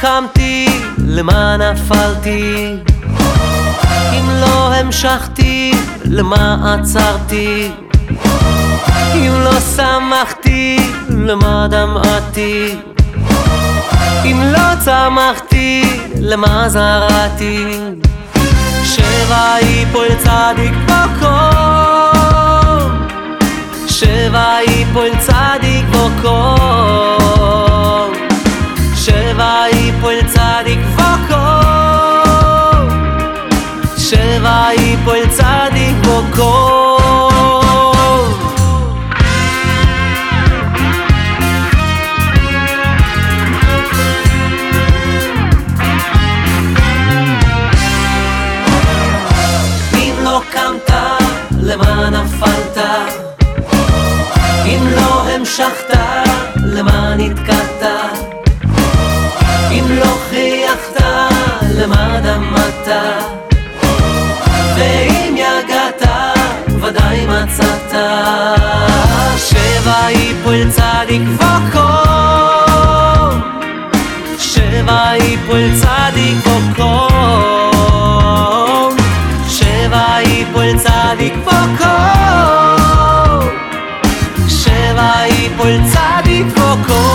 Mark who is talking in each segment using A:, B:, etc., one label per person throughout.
A: קמתי, למה נפלתי? אם לא המשכתי, למה עצרתי? אם לא שמחתי, למה דמעתי? אם לא צמחתי, למה זרעתי? שבע יפול צדיק בקום שבע יפול צדיק בקום צדיק בקום אם לא קמת, למה נפלת? אם לא המשכת, למה נתקעת? למה דמעת? ואם יגעת, ודאי מצאת. שבע יפול צדיק וקום, שבע יפול צדיק וקום, שבע יפול צדיק וקום, שבע יפול צדיק וקום,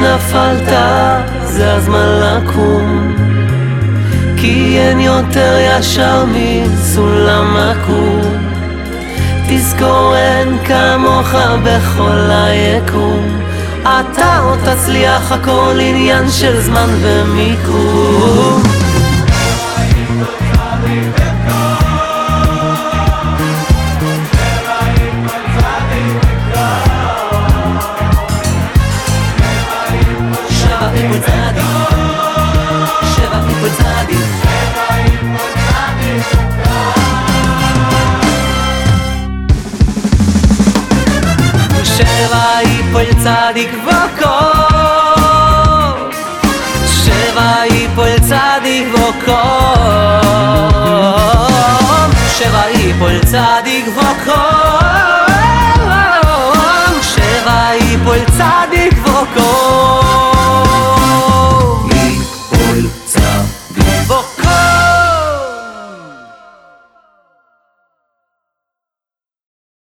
A: נפלת, זה הזמן לקום. כי אין יותר ישר מסולם עקום. תזכור אין כמוך בכל היקום. אתה עוד תצליח הכל עניין של זמן ומיקום שבע יפול צדיק וקום שבע יפול צדיק וקום שבע יפול צדיק וקום שבע יפול צדיק